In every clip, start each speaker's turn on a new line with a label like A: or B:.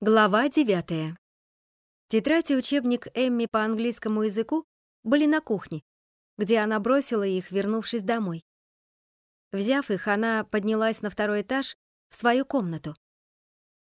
A: Глава девятая. Тетрадь и учебник Эмми по английскому языку были на кухне, где она бросила их, вернувшись домой. Взяв их, она поднялась на второй этаж в свою комнату.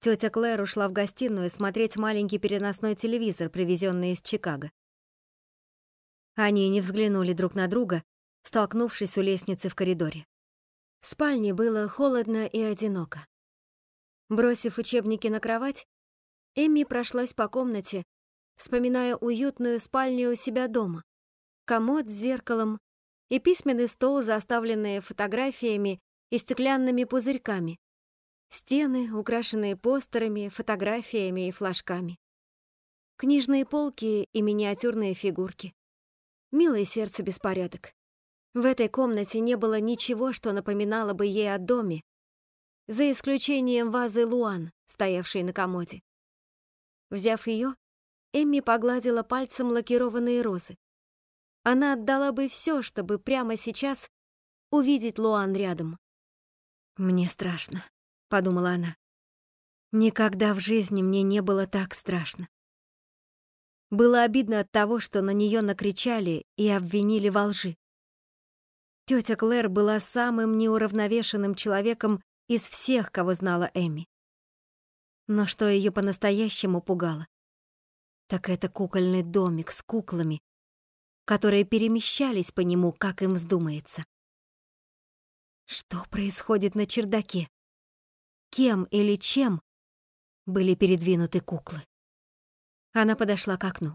A: Тетя Клэр ушла в гостиную смотреть маленький переносной телевизор, привезенный из Чикаго. Они не взглянули друг на друга, столкнувшись у лестницы в коридоре. В спальне было холодно и одиноко. Бросив учебники на кровать, Эмми прошлась по комнате, вспоминая уютную спальню у себя дома, комод с зеркалом и письменный стол, заставленный фотографиями и стеклянными пузырьками, стены, украшенные постерами, фотографиями и флажками, книжные полки и миниатюрные фигурки. Милое сердце беспорядок. В этой комнате не было ничего, что напоминало бы ей о доме, за исключением вазы Луан, стоявшей на комоде. Взяв ее, Эмми погладила пальцем лакированные розы. Она отдала бы все, чтобы прямо сейчас увидеть Луан рядом. «Мне страшно», — подумала она. «Никогда в жизни мне не было так страшно». Было обидно от того, что на нее накричали и обвинили во лжи. Тетя Клэр была самым неуравновешенным человеком из всех, кого знала Эми. Но что ее по-настоящему пугало, так это кукольный домик с куклами, которые перемещались по нему, как им вздумается. Что происходит на чердаке? Кем или чем были передвинуты куклы? Она подошла к окну.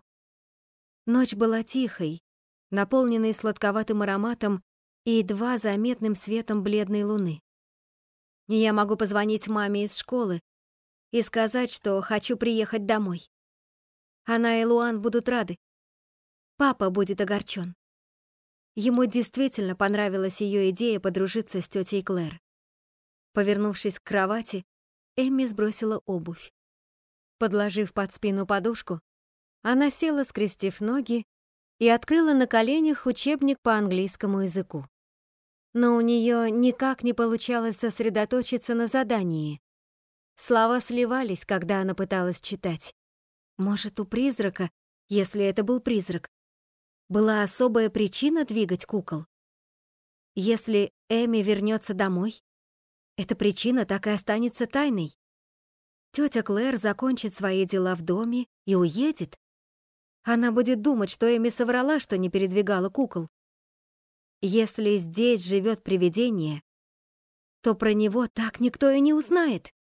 A: Ночь была тихой, наполненной сладковатым ароматом и едва заметным светом бледной луны. Я могу позвонить маме из школы и сказать, что хочу приехать домой. Она и Луан будут рады. Папа будет огорчен. Ему действительно понравилась ее идея подружиться с тетей Клэр. Повернувшись к кровати, Эмми сбросила обувь. Подложив под спину подушку, она села, скрестив ноги, и открыла на коленях учебник по английскому языку но у нее никак не получалось сосредоточиться на задании. Слова сливались, когда она пыталась читать. Может, у призрака, если это был призрак, была особая причина двигать кукол? Если Эми вернется домой, эта причина так и останется тайной. Тетя Клэр закончит свои дела в доме и уедет. Она будет думать, что Эми соврала, что не передвигала кукол. Если здесь живет привидение, то про него так никто и не узнает.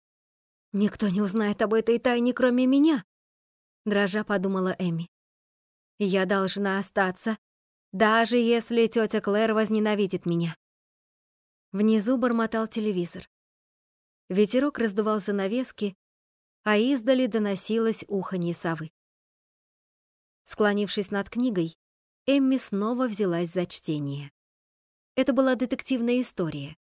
A: Никто не узнает об этой тайне, кроме меня, дрожа подумала Эми. Я должна остаться, даже если тетя Клэр возненавидит меня. Внизу бормотал телевизор. Ветерок раздувал занавески, а издали доносилось уханье совы. Склонившись над книгой, Эмми снова взялась за чтение. Это была детективная история.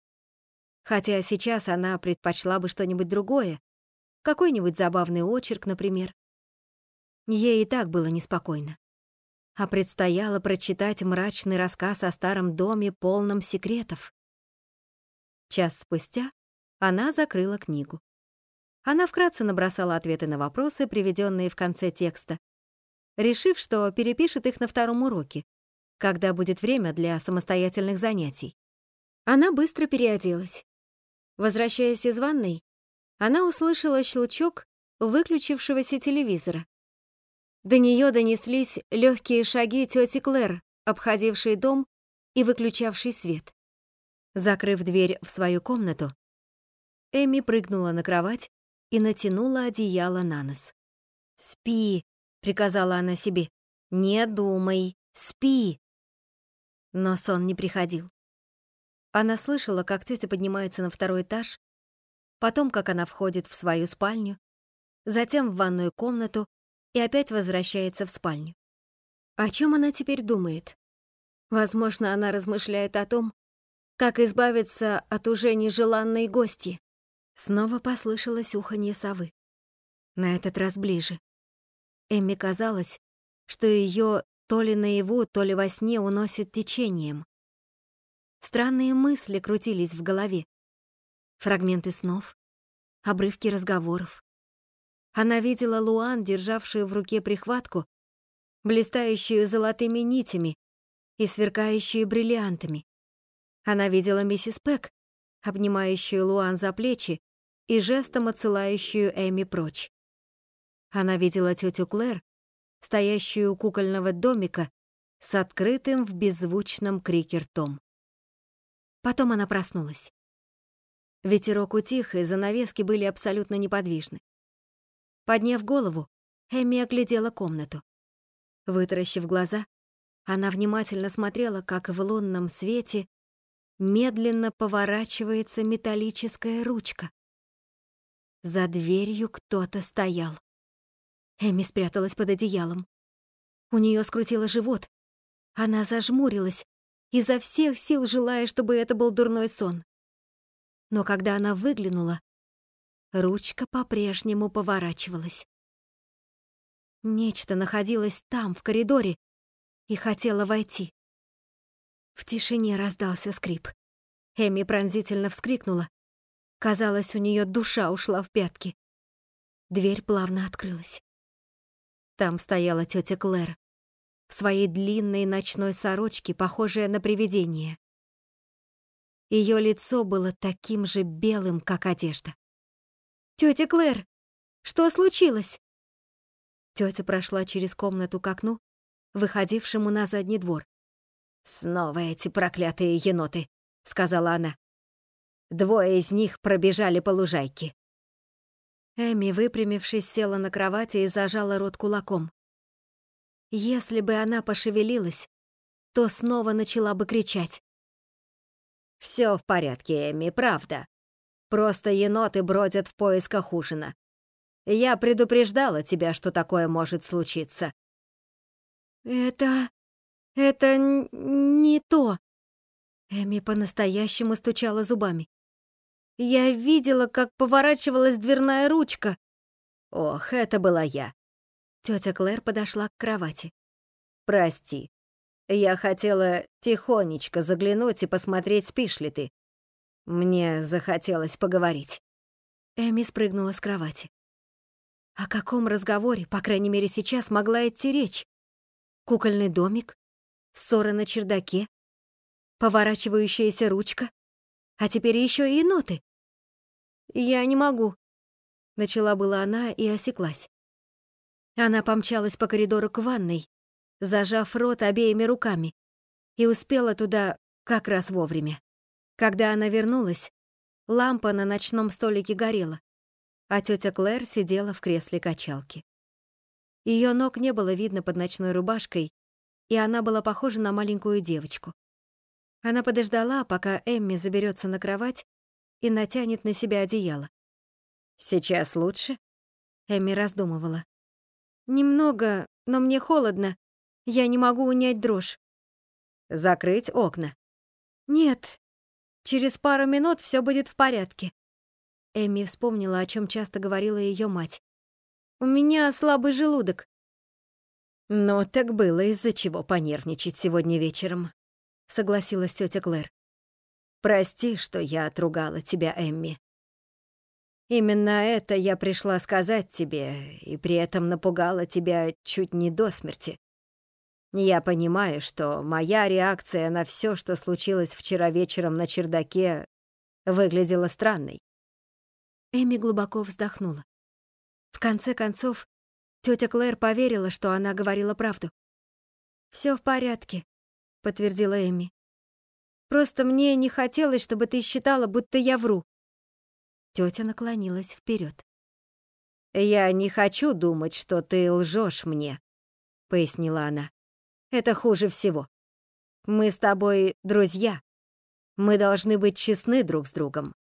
A: Хотя сейчас она предпочла бы что-нибудь другое, какой-нибудь забавный очерк, например. Ей и так было неспокойно. А предстояло прочитать мрачный рассказ о старом доме, полном секретов. Час спустя она закрыла книгу. Она вкратце набросала ответы на вопросы, приведенные в конце текста, решив, что перепишет их на втором уроке, когда будет время для самостоятельных занятий. Она быстро переоделась. Возвращаясь из ванной, она услышала щелчок выключившегося телевизора. До нее донеслись легкие шаги тети Клэр, обходившей дом и выключавшей свет. Закрыв дверь в свою комнату, Эми прыгнула на кровать и натянула одеяло на нос. «Спи», — приказала она себе, — «не думай, спи». Но сон не приходил. Она слышала, как тетя поднимается на второй этаж, потом, как она входит в свою спальню, затем в ванную комнату и опять возвращается в спальню. О чем она теперь думает? Возможно, она размышляет о том, как избавиться от уже нежеланной гости. Снова послышалось уханье совы. На этот раз ближе. Эмми казалось, что ее то ли наяву, то ли во сне уносит течением. Странные мысли крутились в голове. Фрагменты снов, обрывки разговоров. Она видела Луан, державшую в руке прихватку, блистающую золотыми нитями и сверкающую бриллиантами. Она видела миссис Пэк, обнимающую Луан за плечи и жестом отсылающую Эми прочь. Она видела тетю Клэр, стоящую у кукольного домика с открытым в беззвучном крике ртом. Потом она проснулась. Ветерок утих, и занавески были абсолютно неподвижны. Подняв голову, Эми оглядела комнату. Вытаращив глаза, она внимательно смотрела, как в лунном свете медленно поворачивается металлическая ручка. За дверью кто-то стоял. Эми спряталась под одеялом. У нее скрутило живот. Она зажмурилась, изо всех сил желая, чтобы это был дурной сон. Но когда она выглянула, ручка по-прежнему поворачивалась. Нечто находилось там, в коридоре, и хотела войти. В тишине раздался скрип. Эми пронзительно вскрикнула. Казалось, у нее душа ушла в пятки. Дверь плавно открылась. Там стояла тетя Клэр в своей длинной ночной сорочке, похожая на привидение. Ее лицо было таким же белым, как одежда. «Тетя Клэр, что случилось?» Тетя прошла через комнату к окну, выходившему на задний двор. «Снова эти проклятые еноты», — сказала она. Двое из них пробежали по лужайке. Эми, выпрямившись, села на кровати и зажала рот кулаком. Если бы она пошевелилась, то снова начала бы кричать. «Все в порядке, Эми, правда. Просто еноты бродят в поисках ужина. Я предупреждала тебя, что такое может случиться». «Это... это не то». Эми по-настоящему стучала зубами. «Я видела, как поворачивалась дверная ручка». «Ох, это была я». Тетя Клэр подошла к кровати. «Прости, я хотела тихонечко заглянуть и посмотреть, спишь ли ты. Мне захотелось поговорить». Эми спрыгнула с кровати. О каком разговоре, по крайней мере сейчас, могла идти речь? Кукольный домик? Ссора на чердаке? Поворачивающаяся ручка? А теперь еще и ноты. «Я не могу», — начала была она и осеклась. Она помчалась по коридору к ванной, зажав рот обеими руками, и успела туда как раз вовремя. Когда она вернулась, лампа на ночном столике горела а тетя Клэр сидела в кресле качалки. Ее ног не было видно под ночной рубашкой, и она была похожа на маленькую девочку. Она подождала, пока Эмми заберется на кровать и натянет на себя одеяло. «Сейчас лучше?» Эмми раздумывала. «Немного, но мне холодно. Я не могу унять дрожь». «Закрыть окна?» «Нет. Через пару минут все будет в порядке». Эми вспомнила, о чем часто говорила ее мать. «У меня слабый желудок». «Ну, так было из-за чего понервничать сегодня вечером», — согласилась тетя Клэр. «Прости, что я отругала тебя, Эмми. Именно это я пришла сказать тебе, и при этом напугала тебя чуть не до смерти. Я понимаю, что моя реакция на все, что случилось вчера вечером на чердаке, выглядела странной. Эми глубоко вздохнула. В конце концов, тетя Клэр поверила, что она говорила правду. Все в порядке», — подтвердила Эми. «Просто мне не хотелось, чтобы ты считала, будто я вру». Тетя наклонилась вперед. «Я не хочу думать, что ты лжешь мне», — пояснила она. «Это хуже всего. Мы с тобой друзья. Мы должны быть честны друг с другом.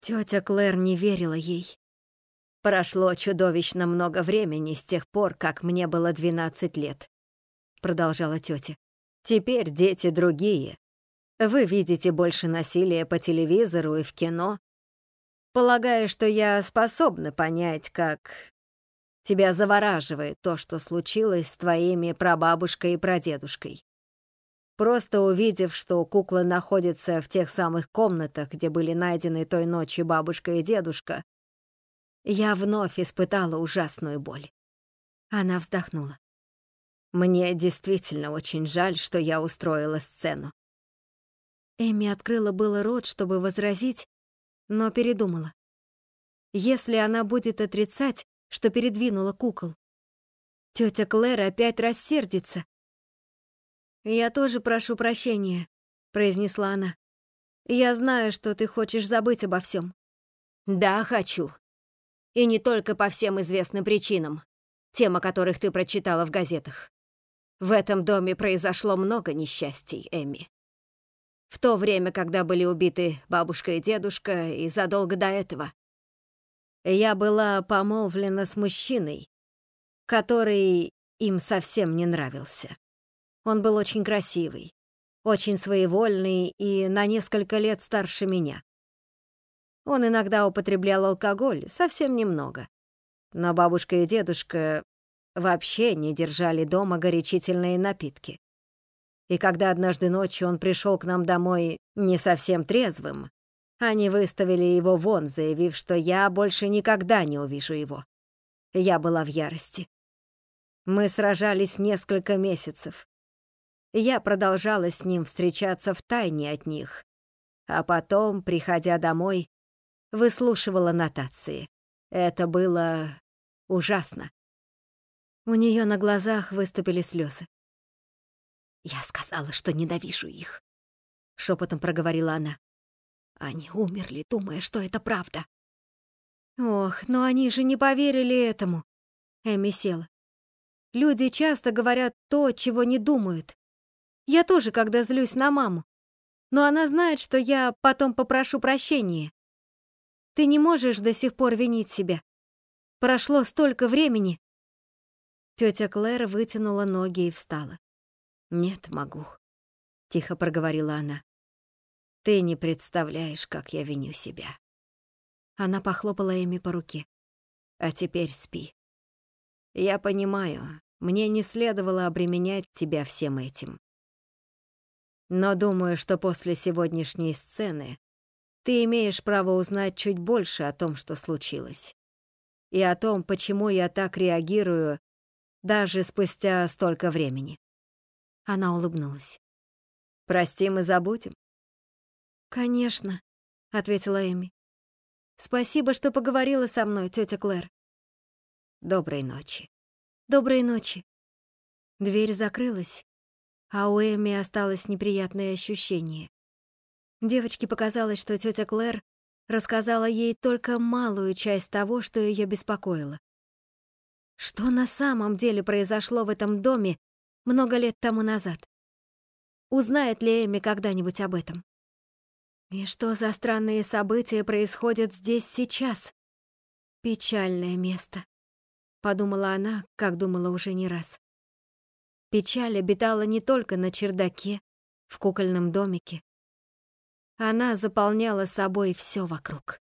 A: Тетя Клэр не верила ей. «Прошло чудовищно много времени с тех пор, как мне было 12 лет», — продолжала тетя. «Теперь дети другие. Вы видите больше насилия по телевизору и в кино. Полагаю, что я способна понять, как тебя завораживает то, что случилось с твоими прабабушкой и прадедушкой. Просто увидев, что кукла находится в тех самых комнатах, где были найдены той ночью бабушка и дедушка, Я вновь испытала ужасную боль. Она вздохнула. Мне действительно очень жаль, что я устроила сцену. Эми открыла было рот, чтобы возразить, но передумала. Если она будет отрицать, что передвинула кукол, тетя Клэр опять рассердится. «Я тоже прошу прощения», — произнесла она. «Я знаю, что ты хочешь забыть обо всем». «Да, хочу. И не только по всем известным причинам, тем, о которых ты прочитала в газетах. В этом доме произошло много несчастий, Эми. В то время, когда были убиты бабушка и дедушка, и задолго до этого. Я была помолвлена с мужчиной, который им совсем не нравился. Он был очень красивый, очень своевольный и на несколько лет старше меня. Он иногда употреблял алкоголь, совсем немного. Но бабушка и дедушка вообще не держали дома горячительные напитки. И когда однажды ночью он пришел к нам домой не совсем трезвым, они выставили его вон, заявив, что я больше никогда не увижу его. Я была в ярости. Мы сражались несколько месяцев. Я продолжала с ним встречаться в тайне от них, а потом, приходя домой, выслушивала нотации. Это было ужасно. У нее на глазах выступили слезы. «Я сказала, что ненавижу их», — шепотом проговорила она. «Они умерли, думая, что это правда». «Ох, но они же не поверили этому», — Эми села. «Люди часто говорят то, чего не думают. Я тоже, когда злюсь на маму. Но она знает, что я потом попрошу прощения. Ты не можешь до сих пор винить себя. Прошло столько времени, Тетя Клэр вытянула ноги и встала. «Нет, могу», — тихо проговорила она. «Ты не представляешь, как я виню себя». Она похлопала Эми по руке. «А теперь спи. Я понимаю, мне не следовало обременять тебя всем этим. Но думаю, что после сегодняшней сцены ты имеешь право узнать чуть больше о том, что случилось. И о том, почему я так реагирую даже спустя столько времени. Она улыбнулась. «Простим и забудем?» «Конечно», — ответила Эми. «Спасибо, что поговорила со мной, тетя Клэр». «Доброй ночи». «Доброй ночи». Дверь закрылась, а у Эми осталось неприятное ощущение. Девочке показалось, что тетя Клэр рассказала ей только малую часть того, что ее беспокоило. Что на самом деле произошло в этом доме много лет тому назад? Узнает ли Эми когда-нибудь об этом? И что за странные события происходят здесь сейчас? Печальное место, подумала она, как думала уже не раз. Печаль обитала не только на чердаке, в кукольном домике. Она заполняла собой все вокруг.